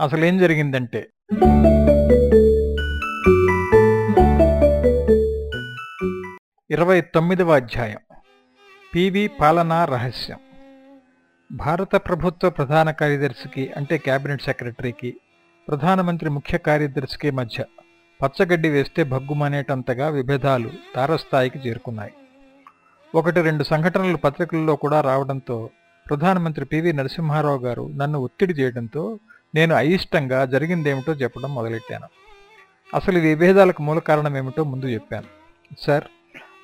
అసలేం జరిగిందంటే ఇరవై తొమ్మిదవ అధ్యాయం. పివి పాలనా రహస్యం. భారత ప్రభుత్వ ప్రధాన కార్యదర్శికి అంటే కేబినెట్ సెక్రటరీకి ప్రధానమంత్రి ముఖ్య కార్యదర్శికి మధ్య పచ్చగడ్డి వేస్తే భగ్గుమనేటంతగా విభేదాలు తారస్థాయికి చేరుకున్నాయి. ఒకటి రెండు సంఘటనలు పత్రికల్లో కూడా రావడంతో ప్రధానమంత్రి పివి నరసింహారావు గారు నన్ను ఒత్తిడి చేయడంతో నేను అయిష్టంగా జరిగిందేమిటో చెప్పడం మొదలెట్టాను. అసలు ఈ విభేదాలకు మూల కారణం ఏమిటో ముందు చెప్పాను. సార్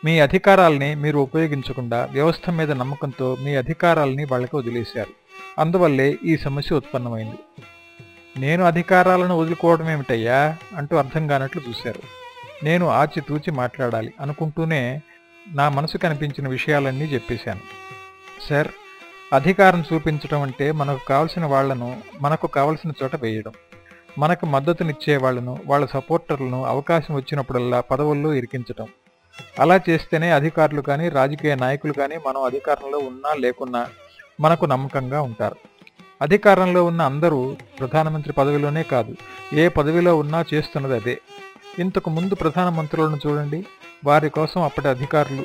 మీ అధికారాల్ని మీరు ఉపయోగించకుండా వ్యవస్థ మీద నమ్మకంతో మీ అధికారాల్ని వాళ్ళకి వదిలేశారు. అందువల్లే ఈ సమస్య ఉత్పన్నమైంది. నేను అధికారాలను వదులుకోవడం ఏమిటయ్యా? అంటూ అర్థం కానట్లు చూశారు. నేను ఆచితూచి మాట్లాడాలి అనుకుంటూనే నా మనసు కనిపించిన విషయాలన్నీ చెప్పేశాను. సార్ అధికారం చూపించడం అంటే మనకు కావలసిన వాళ్ళను మనకు కావలసిన చోట వేయడం. మనకు మద్దతునిచ్చే వాళ్ళను వాళ్ళ సపోర్టర్లను అవకాశం వచ్చినప్పుడల్లా పదవుల్లో ఇరికించడం అలా చేస్తేనే అధికారులు కానీ రాజకీయ నాయకులు కానీ మనం అధికారంలో ఉన్నా లేకున్నా మనకు నమ్మకంగా ఉంటారు. అధికారంలో ఉన్న అందరూ ప్రధానమంత్రి పదవిలోనే కాదు ఏ పదవిలో ఉన్నా చేస్తున్నది అదే. ఇంతకు ముందు ప్రధానమంత్రులను చూడండి వారి కోసం అప్పటి అధికారులు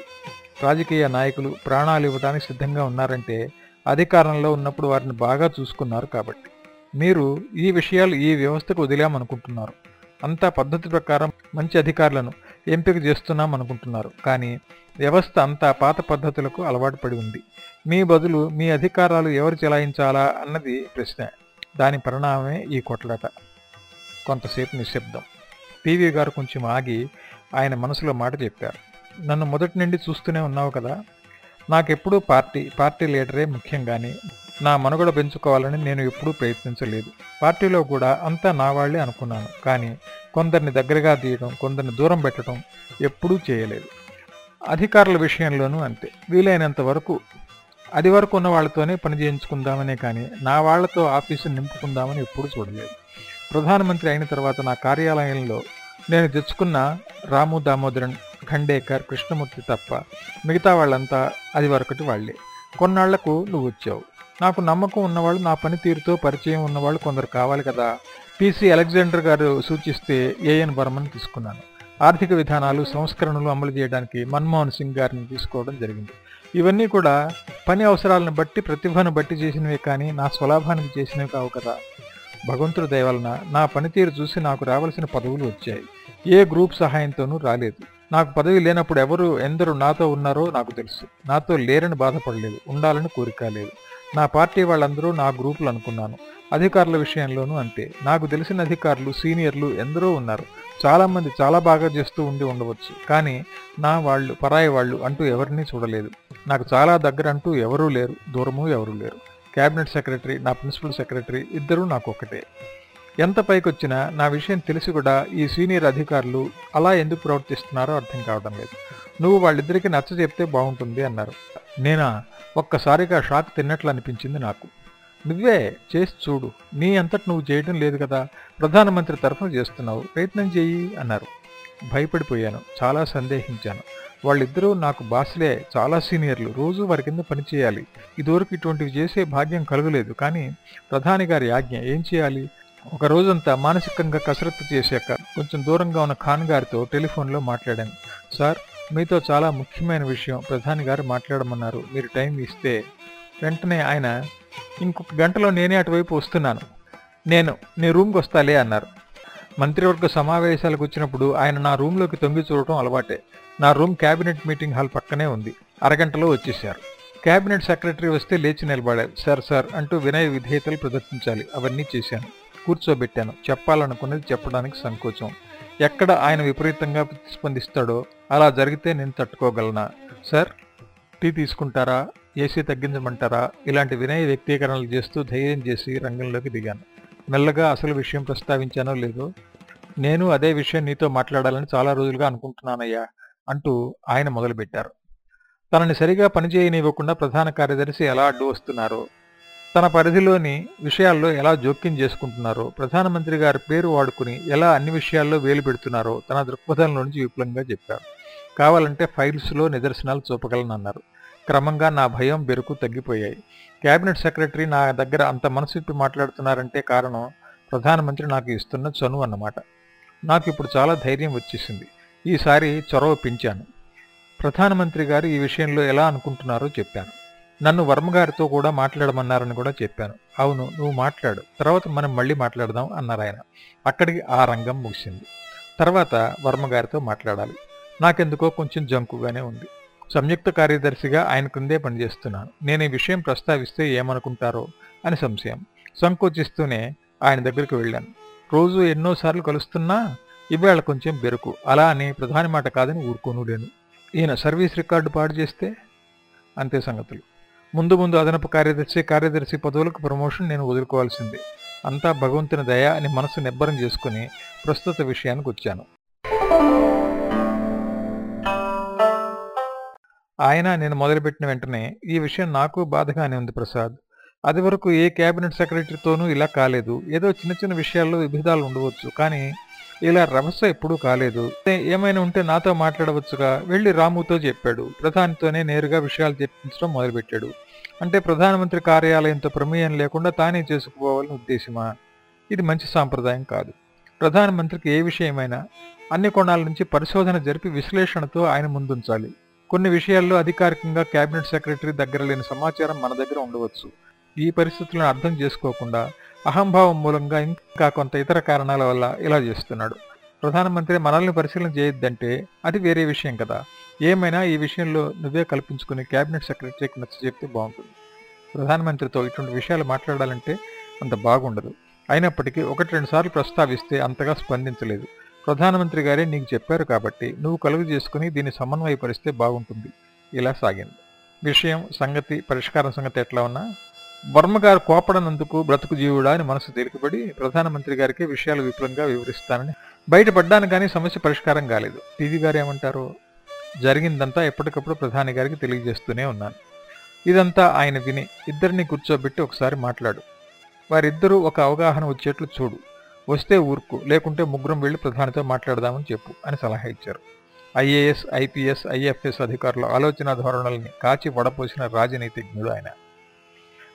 రాజకీయ నాయకులు ప్రాణాలు ఇవ్వడానికి సిద్ధంగా ఉన్నారంటే అధికారంలో ఉన్నప్పుడు వారిని బాగా చూసుకున్నారు కాబట్టి. మీరు ఈ విషయాలు ఈ వ్యవస్థకు వదిలామనుకుంటున్నారు. అంతా పద్ధతి ప్రకారం మంచి అధికారులను ఎంపిక చేస్తున్నాం అనుకుంటున్నారు కానీ వ్యవస్థ అంతా పాత పద్ధతులకు అలవాటు పడి ఉంది. మీ బదులు మీ అధికారాలు ఎవరు చెలాయించాలా అన్నది ప్రశ్న. దాని పరిణామమే ఈ కొట్లాట. కొంతసేపు నిశ్శబ్దం. పివి గారు కొంచెం ఆగి ఆయన మనసులో మాట చెప్పారు. నన్ను మొదటి నుండి చూస్తూనే ఉన్నావు కదా? నాకెప్పుడూ పార్టీ పార్టీ లీడరే ముఖ్యంగానే నా మనుగడ పెంచుకోవాలని నేను ఎప్పుడూ ప్రయత్నించలేదు. పార్టీలో కూడా అంతా నా వాళ్ళే అనుకున్నాను. కానీ కొందరిని దగ్గరగా తీయడం కొందరిని దూరం పెట్టడం ఎప్పుడూ చేయలేదు. అధికారుల విషయంలోనూ అంతే. వీలైనంత వరకు అది వరకు ఉన్న వాళ్ళతోనే పని చేయించుకుందామనే కానీ నా వాళ్ళతో ఆఫీసును నింపుకుందామని ఎప్పుడూ చూడలేదు. ప్రధానమంత్రి అయిన తర్వాత నా కార్యాలయంలో నేను తెచ్చుకున్న రాము దామోదరన్ ఖండేకర్ కృష్ణమూర్తి తప్ప మిగతా వాళ్ళంతా అది వరకటి వాళ్ళే కొన్నాళ్ళకు నువ్వు వచ్చావు. నాకు నమ్మకం ఉన్నవాళ్ళు నా పనితీరుతో పరిచయం ఉన్నవాళ్ళు కొందరు కావాలి కదా. పిసి అలెగ్జాండర్ గారు సూచిస్తే ఏఎన్ బర్మన్ తీసుకున్నాను. ఆర్థిక విధానాలు సంస్కరణలు అమలు చేయడానికి మన్మోహన్ సింగ్ గారిని తీసుకోవడం జరిగింది. ఇవన్నీ కూడా పని అవసరాలను బట్టి ప్రతిభను బట్టి చేసినవే కానీ నా స్వలాభానికి చేసినవి కావు కదా. భగవంతుడి దయవలన నా పనితీరు చూసి నాకు రావాల్సిన పదవులు వచ్చాయి. ఏ గ్రూప్ సహాయంతోనూ రాలేదు. నాకు పదవి లేనప్పుడు ఎవరు ఎందరు నాతో ఉన్నారో నాకు తెలుసు. నాతో లేరని బాధపడలేదు. ఉండాలని కోరిక లేదు. నా పార్టీ వాళ్ళందరూ నా గ్రూపులు అనుకున్నాను. అధికారుల విషయంలోనూ అంతే. నాకు తెలిసిన అధికారులు సీనియర్లు ఎందరో ఉన్నారు. చాలామంది చాలా బాగా చేస్తూ ఉండి ఉండవచ్చు. కానీ నా వాళ్ళు పరాయి వాళ్ళు అంటూ ఎవరినీ చూడలేదు. నాకు చాలా దగ్గర అంటూ ఎవరూ లేరు. దూరము ఎవరూ లేరు. క్యాబినెట్ సెక్రటరీ నా ప్రిన్సిపల్ సెక్రటరీ ఇద్దరూ నాకు ఒకటే. ఎంత పైకొచ్చినా నా విషయం తెలిసి కూడా ఈ సీనియర్ అధికారులు అలా ఎందుకు ప్రవర్తిస్తున్నారో అర్థం కావడం లేదు. నువ్వు వాళ్ళిద్దరికీ నచ్చ చెప్తే బాగుంటుంది అన్నారు. నేనా? ఒక్కసారిగా షాక్ తిన్నట్లు అనిపించింది నాకు. నువ్వే చేసి చూడు. నీ అంతటి నువ్వు చేయడం లేదు కదా. ప్రధానమంత్రి తరఫున చేస్తున్నావు. ప్రయత్నం చేయి అన్నారు. భయపడిపోయాను. చాలా సందేహించాను. వాళ్ళిద్దరూ నాకు బాసులే చాలా సీనియర్లు. రోజు వారి కింద పనిచేయాలి ఇదివరకు ఇటువంటివి చేసే భాగ్యం కలగలేదు. కానీ ప్రధాని గారి ఆజ్ఞ ఏం చేయాలి? ఒక రోజంతా మానసికంగా కసరత్తు చేశాక కొంచెం దూరంగా ఉన్న ఖాన్ గారితో టెలిఫోన్లో మాట్లాడాను. సార్ మీతో చాలా ముఖ్యమైన విషయం ప్రధాని గారు మాట్లాడమన్నారు. మీరు టైం ఇస్తే వెంటనే ఆయన ఇంకొక గంటలో నేనే అటువైపు వస్తున్నాను. నేను నీ రూమ్కి వస్తాలే అన్నారు. మంత్రివర్గ సమావేశాలకు వచ్చినప్పుడు ఆయన నా రూమ్లోకి తొంగి చూడటం అలవాటే. నా రూమ్ క్యాబినెట్ మీటింగ్ హాల్ పక్కనే ఉంది. అరగంటలో వచ్చేశారు. క్యాబినెట్ సెక్రటరీ వస్తే లేచి నిలబడాలి. సార్ సార్ అంటూ వినయ విధేయతలు ప్రదర్శించాలి. అవన్నీ చేశాను. కూర్చోబెట్టాను. చెప్పాలనుకున్నది చెప్పడానికి సంకోచం. ఎక్కడ ఆయన విపరీతంగా ప్రతిస్పందిస్తాడో అలా జరిగితే నేను తట్టుకోగలనా? సార్ టీ తీసుకుంటారా? ఏసీ తగ్గించమంటారా? ఇలాంటి వినయ వ్యక్తీకరణలు చేస్తూ ధైర్యం చేసి రంగంలోకి దిగాను. మెల్లగా అసలు విషయం ప్రస్తావించానో లేదో? నేను అదే విషయం నీతో మాట్లాడాలని చాలా రోజులుగా అనుకుంటున్నానయ్యా అంటూ ఆయన మొదలుపెట్టారు. తనని సరిగా పనిచేయనివ్వకుండా ప్రధాన కార్యదర్శి ఎలా అడ్డు వస్తున్నారో తన పరిధిలోని విషయాల్లో ఎలా జోక్యం చేసుకుంటున్నారో ప్రధానమంత్రి గారి పేరు వాడుకుని ఎలా అన్ని విషయాల్లో వేలు పెడుతున్నారో తన దృక్పథంలో నుంచి విపులంగా చెప్పారు. కావాలంటే ఫైల్స్లో నిదర్శనాలు చూపగలనన్నారు. క్రమంగా నా భయం బెరుకు తగ్గిపోయాయి. కేబినెట్ సెక్రటరీ నా దగ్గర అంత మనసు మాట్లాడుతున్నారంటే కారణం ప్రధానమంత్రి నాకు ఇస్తున్న చనువు అన్నమాట. నాకు ఇప్పుడు చాలా ధైర్యం వచ్చేసింది. ఈసారి చొరవ పెంచాను. ప్రధానమంత్రి గారు ఈ విషయంలో ఎలా అనుకుంటున్నారో చెప్పాను. నన్ను వర్మగారితో కూడా మాట్లాడమన్నారని కూడా చెప్పాను. అవును నువ్వు మాట్లాడు. తర్వాత మనం మళ్ళీ మాట్లాడదాం అన్నారు ఆయన. అక్కడికి ఆ రంగం ముగిసింది. తర్వాత వర్మగారితో మాట్లాడాలి. నాకెందుకో కొంచెం జంకుగానే ఉంది. సంయుక్త కార్యదర్శిగా ఆయన క్రిందే పనిచేస్తున్నాను. నేను ఈ విషయం ప్రస్తావిస్తే ఏమనుకుంటారో అని సంశయం. సంకోచిస్తూనే ఆయన దగ్గరికి వెళ్ళాను. రోజు ఎన్నోసార్లు కలుస్తున్నా ఇవాళ కొంచెం బెరుకు. అలా అని ప్రధాని మాట కాదని ఊరుకోను లేను ఈయన సర్వీస్ రికార్డు పాడు చేస్తే అంతే సంగతులు. ముందు ముందు అదనపు కార్యదర్శి కార్యదర్శి పదవులకు ప్రమోషన్ నేను వదులుకోవాల్సింది. అంతా భగవంతుని దయ అని మనసు నిబ్బరం చేసుకుని ప్రస్తుత విషయానికి వచ్చాను. ఆయన నేను మొదలుపెట్టిన వెంటనే ఈ విషయం నాకు బాధగానే ఉంది ప్రసాద్. అది వరకు ఏ కేబినెట్ సెక్రటరీతోనూ ఇలా కాలేదు. ఏదో చిన్న చిన్న విషయాల్లో విభేదాలు ఉండవచ్చు. కానీ ఇలా రభస ఎప్పుడూ కాలేదు. ఏమైనా ఉంటే నాతో మాట్లాడవచ్చుగా. వెళ్ళి రాముతో చెప్పాడు. ప్రధానితోనే నేరుగా విషయాలు చర్చించడం మొదలుపెట్టాడు. అంటే ప్రధానమంత్రి కార్యాలయంతో ప్రమేయం లేకుండా తానే చేసుకుపోవాలని ఉద్దేశమా? ఇది మంచి సాంప్రదాయం కాదు. ప్రధానమంత్రికి ఏ విషయమైనా అన్ని కోణాల నుంచి పరిశోధన జరిపి విశ్లేషణతో ఆయన ముందుంచాలి. కొన్ని విషయాల్లో అధికారికంగా కేబినెట్ సెక్రటరీ దగ్గర లేని సమాచారం మన దగ్గర ఉండవచ్చు. ఈ పరిస్థితులను అర్థం చేసుకోకుండా అహంభావం మూలంగా ఇంకా కొంత ఇతర కారణాల వల్ల ఇలా చేస్తున్నాడు. ప్రధానమంత్రి మనల్ని పరిశీలన చేయొద్దంటే అది వేరే విషయం కదా. ఏమైనా ఈ విషయంలో నువ్వే కల్పించుకుని కేబినెట్ సెక్రటరీకి నచ్చ చెప్తే బాగుంటుంది. ప్రధానమంత్రితో ఇటువంటి విషయాలు మాట్లాడాలంటే అంత బాగుండదు. అయినప్పటికీ ఒకటి రెండు సార్లు ప్రస్తావిస్తే అంతగా స్పందించలేదు. ప్రధానమంత్రి గారే నీకు చెప్పారు కాబట్టి నువ్వు కలుగు చేసుకుని దీన్ని సమన్వయపరిస్తే బాగుంటుంది. ఇలా సాగింది. విషయం సంగతి పరిష్కారం సంగతి ఎట్లా ఉన్నా వర్మగారు కోపడనందుకు బ్రతుకు జీవుడా అని మనసు తేలికబడి ప్రధానమంత్రి గారికి విషయాలు విపులంగా వివరిస్తానని. బయటపడ్డాను కానీ సమస్య పరిష్కారం కాలేదు. టీవీ గారు ఏమంటారు? జరిగిందంతా ఎప్పటికప్పుడు ప్రధాని గారికి తెలియజేస్తూనే ఉన్నాను. ఇదంతా ఆయన విని ఇద్దరిని కూర్చోబెట్టి ఒకసారి మాట్లాడు. వారిద్దరూ ఒక అవగాహన వచ్చేట్లు చూడు. వస్తే ఊరుకు లేకుంటే ముగ్గురం వెళ్ళి ప్రధానితో మాట్లాడదామని చెప్పు అని సలహా ఇచ్చారు. ఐఏఎస్ ఐపీఎస్ ఐఎఫ్ఎస్ అధికారుల ఆలోచన ధోరణుల్ని కాచి వడపోసిన రాజనీతిజ్ఞుడు ఆయన.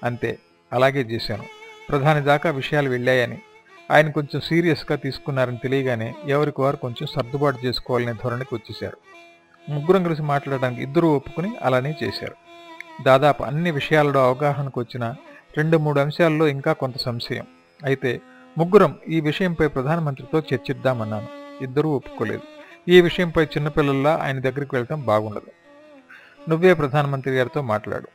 అంతే అలాగే చేశాను. ప్రధాని దాకా విషయాలు వెళ్ళాయని. ఆయన కొంచెం సీరియస్గా తీసుకున్నారని తెలియగానే ఎవరికి వారు కొంచెం సర్దుబాటు చేసుకోవాలనే ధోరణికి వచ్చేశారు. ముగ్గురం కలిసి మాట్లాడడానికి ఇద్దరూ ఒప్పుకుని అలానే చేశారు. దాదాపు అన్ని విషయాలలో అవగాహనకు వచ్చిన రెండు మూడు అంశాల్లో ఇంకా కొంత సంశయం. అయితే ముగ్గురం ఈ విషయంపై ప్రధానమంత్రితో చర్చిద్దామన్నాను. ఇద్దరూ ఒప్పుకోలేదు. ఈ విషయంపై చిన్నపిల్లల్లా ఆయన దగ్గరికి వెళ్ళటం బాగుండదు. నువ్వే ప్రధానమంత్రి గారితో మాట్లాడు.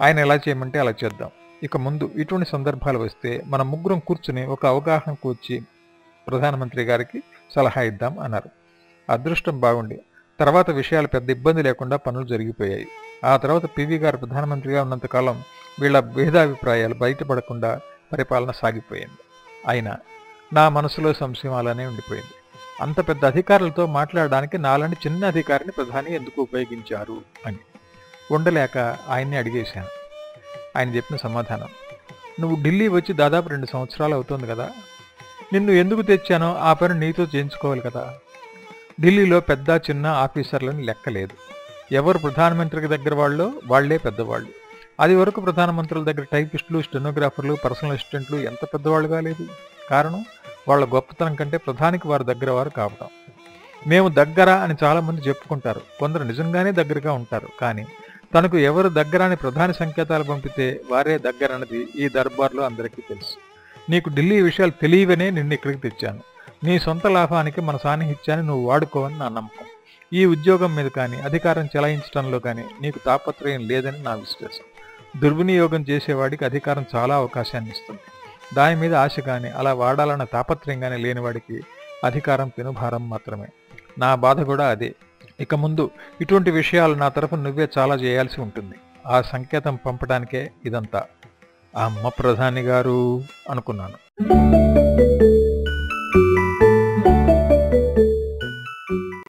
ఆయన ఎలా చేయమంటే అలా చేద్దాం. ఇక ముందు ఇటువంటి సందర్భాలు వస్తే మన ముగ్గురం కూర్చుని ఒక అవగాహనకు వచ్చి ప్రధానమంత్రి గారికి సలహా ఇద్దాం అన్నారు. అదృష్టం బాగుండి. తర్వాత విషయాలు పెద్ద ఇబ్బంది లేకుండా పనులు జరిగిపోయాయి. ఆ తర్వాత పివి గారు ప్రధానమంత్రిగా ఉన్నంతకాలం వీళ్ళ భేదాభిప్రాయాలు బయటపడకుండా పరిపాలన సాగిపోయింది. అయినా నా మనసులో సంశయం అలానే ఉండిపోయింది. అంత పెద్ద అధికారులతో మాట్లాడడానికి నాలాంటి చిన్న అధికారిని ప్రధాని ఎందుకు ఉపయోగించారు అని. ఉండలేక ఆయన్ని అడిగేశాను. ఆయన చెప్పిన సమాధానం నువ్వు ఢిల్లీ వచ్చి దాదాపు రెండు సంవత్సరాలు అవుతుంది కదా నిన్ను ఎందుకు తెచ్చానో ఆ పని నీతో చేయించుకోవాలి కదా. ఢిల్లీలో పెద్ద చిన్న ఆఫీసర్లను లెక్కలేదు ఎవరు ప్రధానమంత్రికి దగ్గర వాళ్ళు వాళ్ళే పెద్దవాళ్ళు. అది వరకు ప్రధానమంత్రుల దగ్గర టైపిస్టులు స్టెనోగ్రాఫర్లు పర్సనల్ అసిస్టెంట్లు ఎంత పెద్దవాళ్ళు కాలేదు. కారణం వాళ్ళ గొప్పతనం కంటే ప్రధానికి వారి దగ్గర వారు కావటం. మేము దగ్గర అని చాలామంది చెప్పుకుంటారు. కొందరు నిజంగానే దగ్గరగా ఉంటారు. కానీ తనకు ఎవరు దగ్గరని ప్రధాన ప్రధాని సంకేతాలు పంపితే వారే దగ్గరన్నది ఈ దర్బార్లో అందరికీ తెలుసు. నీకు ఢిల్లీ విషయాలు తెలియవనే నిన్ను ఇక్కడికి తెచ్చాను. నీ సొంత లాభానికి మన సాన్నిహిత్యాన్ని నువ్వు వాడుకోవని నా నమ్మకం. ఈ ఉద్యోగం మీద కానీ అధికారం చెలాయించడంలో కానీ నీకు తాపత్రయం లేదని నా విశ్వాసం. దుర్వినియోగం చేసేవాడికి అధికారం చాలా అవకాశాన్ని ఇస్తుంది. దాని మీద ఆశ కానీ అలా వాడాలన్న తాపత్రయం కానీ లేనివాడికి అధికారం పెనుభారం మాత్రమే. నా బాధ కూడా అదే. ఇక ముందు ఇటువంటి విషయాలు నా తరఫు నువ్వే చాలా చేయాల్సి ఉంటుంది. ఆ సంకేతం పంపడానికే ఇదంతా. ఆ అమ్మ ప్రధాని గారు అనుకున్నాను.